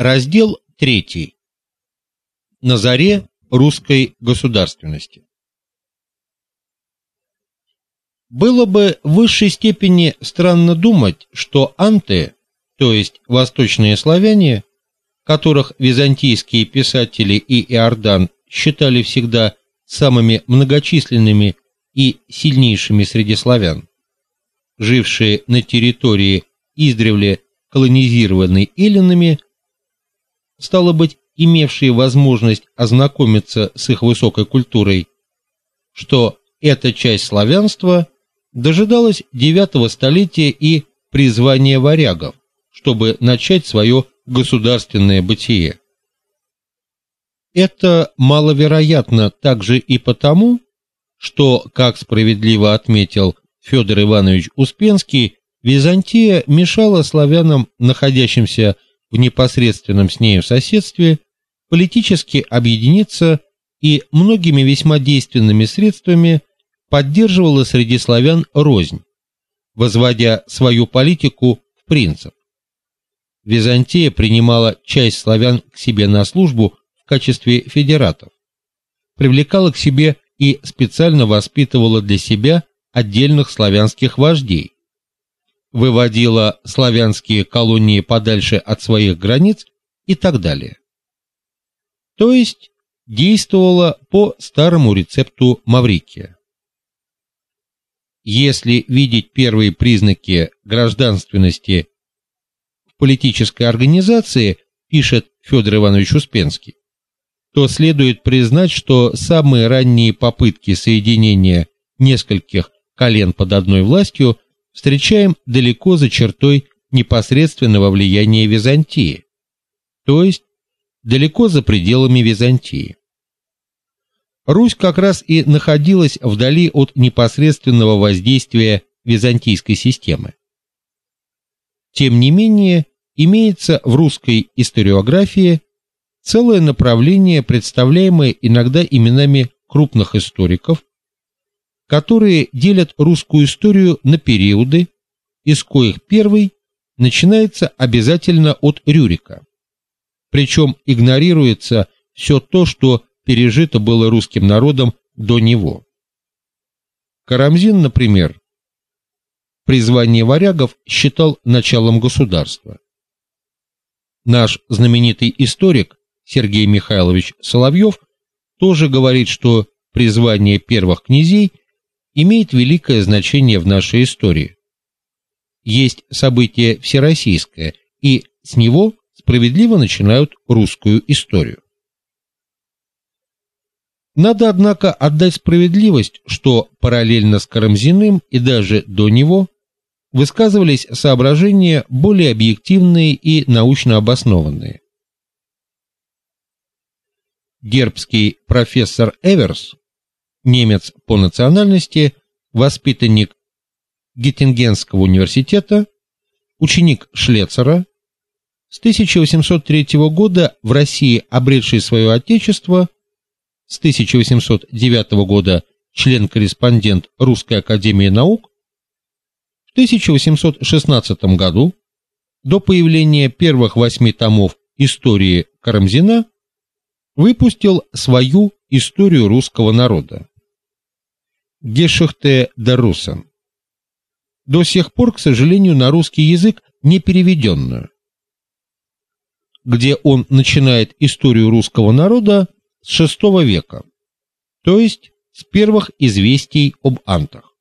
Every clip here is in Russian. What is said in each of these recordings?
Раздел 3. На заре русской государственности. Было бы в высшей степени странно думать, что анты, то есть восточные славяне, которых византийские писатели и Иордан считали всегда самыми многочисленными и сильнейшими среди славян, жившие на территории издревле колонизированной эллинами, стало быть, имевшие возможность ознакомиться с их высокой культурой, что эта часть славянства дожидалась девятого столетия и призвания варягов, чтобы начать свое государственное бытие. Это маловероятно также и потому, что, как справедливо отметил Федор Иванович Успенский, Византия мешала славянам, находящимся в непосредственном с нею соседстве, политически объединиться и многими весьма действенными средствами поддерживала среди славян рознь, возводя свою политику в принцип. Византия принимала часть славян к себе на службу в качестве федератов, привлекала к себе и специально воспитывала для себя отдельных славянских вождей, выводила славянские колонии подальше от своих границ и так далее. То есть действовала по старому рецепту Маврикия. Если видеть первые признаки гражданственности в политической организации, пишет Федор Иванович Успенский, то следует признать, что самые ранние попытки соединения нескольких колен под одной властью встречаем далеко за чертой непосредственного влияния Византии, то есть далеко за пределами Византии. Русь как раз и находилась вдали от непосредственного воздействия византийской системы. Тем не менее, имеется в русской историографии целое направление, представляемое иногда именами крупных историков, которые делят русскую историю на периоды, из коих первый начинается обязательно от Рюрика. Причем игнорируется все то, что пережито было русским народом до него. Карамзин, например, призвание варягов считал началом государства. Наш знаменитый историк Сергей Михайлович Соловьев тоже говорит, что призвание первых князей имеет великое значение в нашей истории. Есть событие всероссийское, и с него справедливо начинают русскую историю. Надо, однако, отдать справедливость, что параллельно с Карамзиным и даже до него высказывались соображения более объективные и научно обоснованные. Гербский профессор Эверс, немец по национальности, воспитанник Геттингенского университета, ученик Шлецера, с 1803 года в России обретший свое отечество, с 1809 года член-корреспондент Русской академии наук, в 1816 году до появления первых восьми томов истории Карамзина выпустил свою историю русского народа. Der Russen. До сих пор, к сожалению, на русский язык не переведенную, где он начинает историю русского народа с VI века, то есть с первых известий об антах.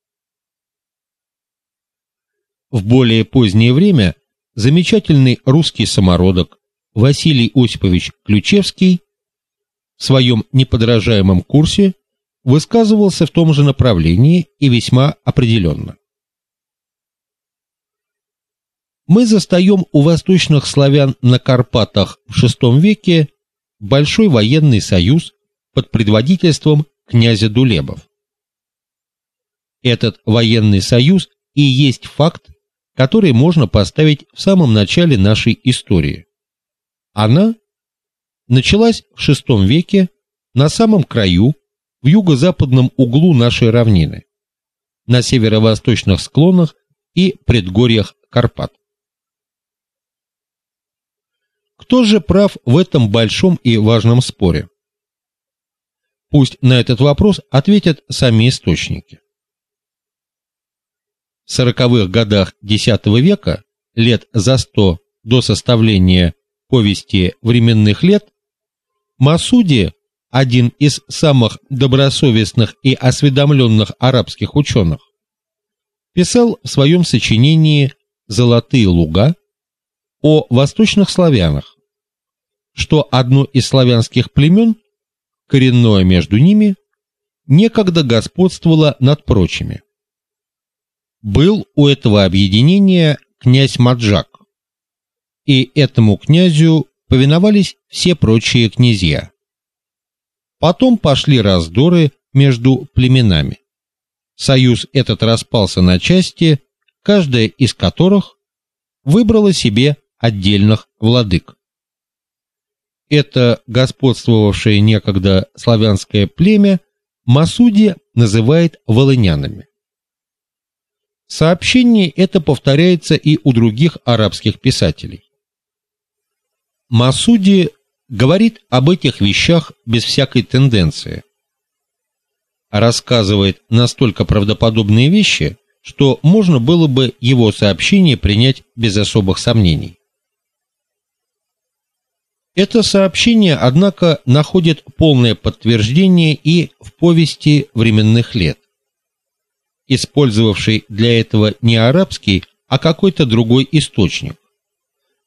В более позднее время замечательный русский самородок Василий Осипович Ключевский в своем неподражаемом курсе высказывался в том же направлении и весьма определенно. Мы застаем у восточных славян на Карпатах в VI веке большой военный союз под предводительством князя Дулебов. Этот военный союз и есть факт, который можно поставить в самом начале нашей истории. Она началась в VI веке на самом краю, в юго-западном углу нашей равнины, на северо-восточных склонах и предгорьях Карпат. Кто же прав в этом большом и важном споре? Пусть на этот вопрос ответят сами источники. В сороковых годах X века, лет за сто до составления повести временных лет, Масуди, один из самых добросовестных и осведомленных арабских ученых, писал в своем сочинении Золотые луга о восточных славянах, что одно из славянских племен, коренное между ними, некогда господствовало над прочими. Был у этого объединения князь Маджак, и этому князю повиновались все прочие князья. Потом пошли раздоры между племенами. Союз этот распался на части, каждая из которых выбрала себе отдельных владык. Это господствовавшее некогда славянское племя Масуди называет волынянами. Сообщение это повторяется и у других арабских писателей. Масуди говорит об этих вещах без всякой тенденции. Рассказывает настолько правдоподобные вещи, что можно было бы его сообщение принять без особых сомнений. Это сообщение, однако, находит полное подтверждение и в повести временных лет, использовавшей для этого не арабский, а какой-то другой источник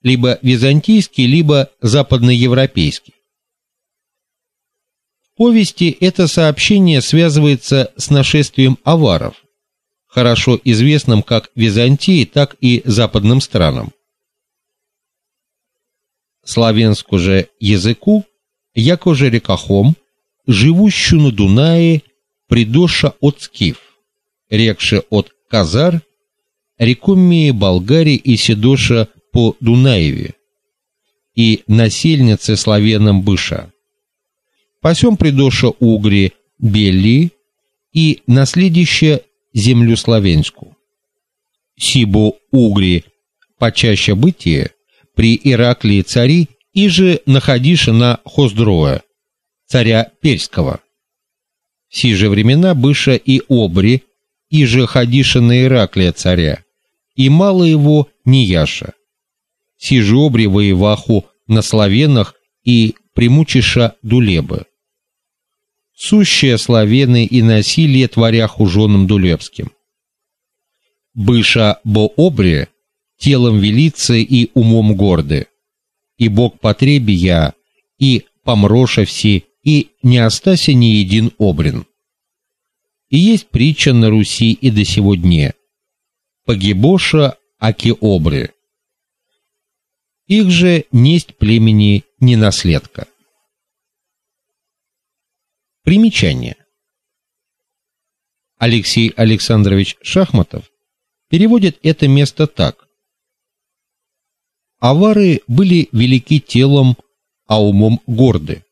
либо византийский, либо западноевропейский. В повести это сообщение связывается с нашествием аваров, хорошо известным как Византии, так и западным странам. Славянску же языку, яко же рекахом, живущую на Дунае, придоша от Скиф, рекше от Казар, рекомии Болгарии и Седоша по Дунаеве и насельницы славянам Быша. Посем придоша Угри Белли и наследище землю славянскую. Сибо Угри почаще бытие при Ираклии цари и же находише на Хоздроя, царя Перского. В си же времена Быша и Обри, и же ходише на Ираклия царя, и мало его Нияша сижобри воеваху на славенах и примучиша дулебы. Сущие славены и насилие творяху женам дулебским. Быша бо обре, телом велицы и умом горды, и Бог потреби я, и помроша все, и не остася ни един обрен. И есть притча на Руси и до сего дня. Погибоша аки обре их же несть племени не наследка. Примечание. Алексей Александрович Шахматов переводит это место так: Авары были велики телом, а умом горды,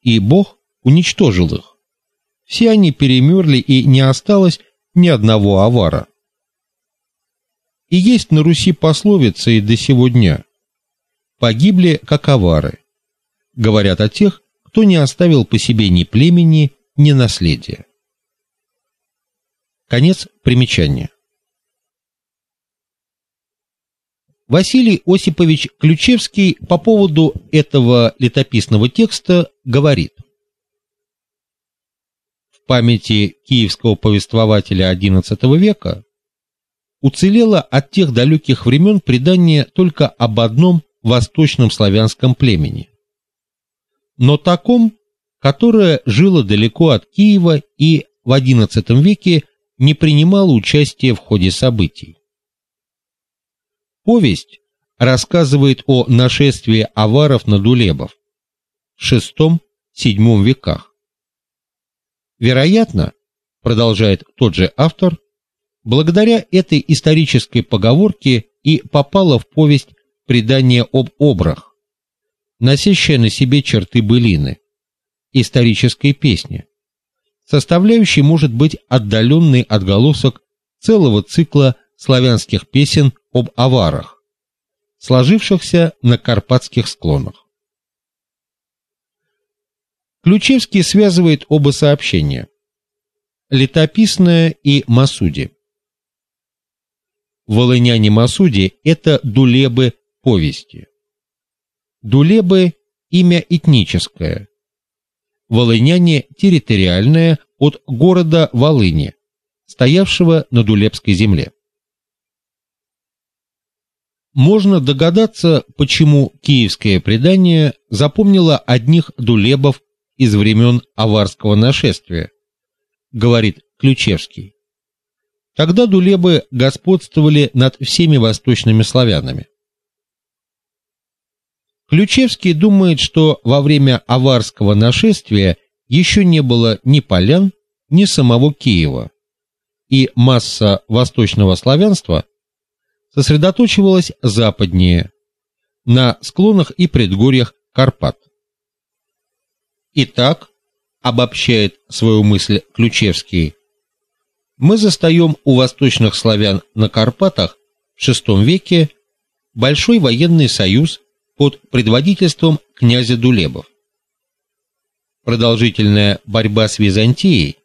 и Бог уничтожил их. Все они перемерли, и не осталось ни одного авара. И есть на Руси пословица и до сего дня: погибли как авары. Говорят о тех, кто не оставил по себе ни племени, ни наследия. Конец примечания. Василий Осипович Ключевский по поводу этого летописного текста говорит: В памяти киевского повествователя XI века уцелело от тех далеких времен предание только об одном восточном славянском племени, но таком, которое жило далеко от Киева и в XI веке не принимало участия в ходе событий. Повесть рассказывает о нашествии аваров на дулебов в VI-VII веках. Вероятно, продолжает тот же автор, благодаря этой исторической поговорке и попала в повесть предание об обрах, носящее на себе черты былины, исторической песни. Составляющей может быть отдаленный отголосок целого цикла славянских песен об аварах, сложившихся на карпатских склонах. Ключевский связывает оба сообщения: летописное и Масуди. Волыняне Масуди это дулебы повести. Дулебы имя этническое. Волыняне территориальное от города Волыни, стоявшего на Дулебской земле. Можно догадаться, почему киевское предание запомнило одних дулебов из времен аварского нашествия, говорит Ключевский. Тогда дулебы господствовали над всеми восточными славянами. Ключевский думает, что во время аварского нашествия еще не было ни полян, ни самого Киева, и масса восточного славянства сосредоточивалась западнее, на склонах и предгорьях Карпат. Итак, обобщает свою мысль Ключевский, мы застаем у восточных славян на Карпатах в VI веке большой военный союз под предводительством князя Дулебов. Продолжительная борьба с Византией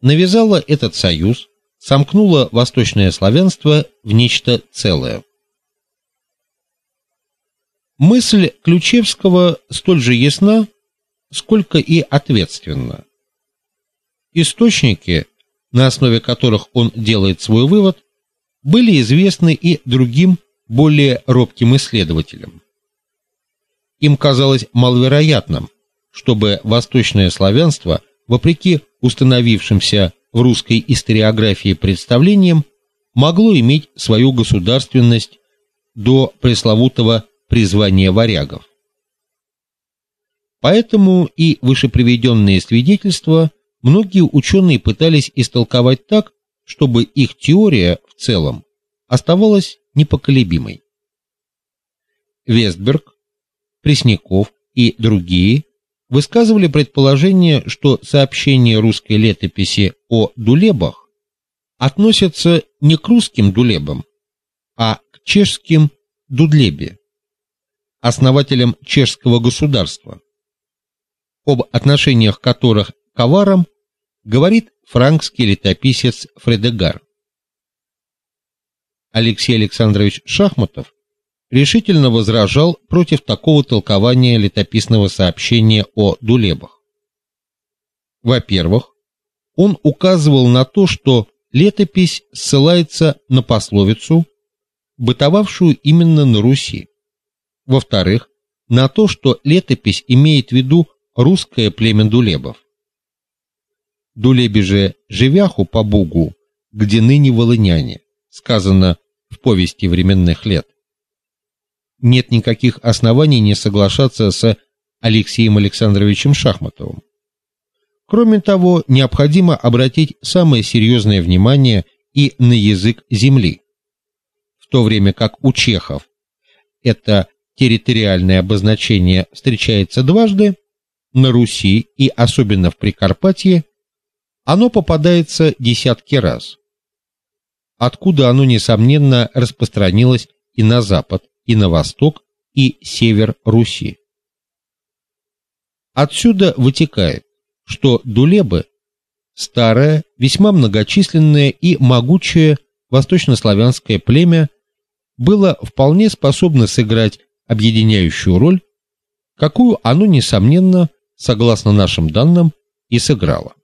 навязала этот союз, сомкнула восточное славянство в нечто целое. Мысль Ключевского столь же ясна, сколько и ответственна. Источники, на основе которых он делает свой вывод, были известны и другим, более робким исследователям. Им казалось маловероятным, чтобы восточное славянство, вопреки установившимся в русской историографии представлениям, могло иметь свою государственность до пресловутого призвания варягов. Поэтому и вышеприведенные свидетельства многие ученые пытались истолковать так, чтобы их теория в целом оставалась непоколебимой. Вестберг, Пресняков и другие высказывали предположение, что сообщения русской летописи о дулебах относятся не к русским дулебам, а к чешским дудлебе, основателям чешского государства об отношениях которых к аварам говорит франкский летописец Фредегар. Алексей Александрович Шахматов решительно возражал против такого толкования летописного сообщения о дулебах. Во-первых, он указывал на то, что летопись ссылается на пословицу, бытовавшую именно на Руси. Во-вторых, на то, что летопись имеет в виду русское племя дулебов. Дулеби же живяху по Бугу, где ныне волыняне, сказано в повести временных лет. Нет никаких оснований не соглашаться с Алексеем Александровичем Шахматовым. Кроме того, необходимо обратить самое серьезное внимание и на язык земли. В то время как у чехов это территориальное обозначение встречается дважды, на Руси и особенно в Прикарпатье оно попадается десятки раз. Откуда оно несомненно распространилось и на запад, и на восток, и север Руси. Отсюда вытекает, что дулебы старое, весьма многочисленное и могучее восточнославянское племя было вполне способно сыграть объединяющую роль, какую оно несомненно согласно нашим данным, и сыграла.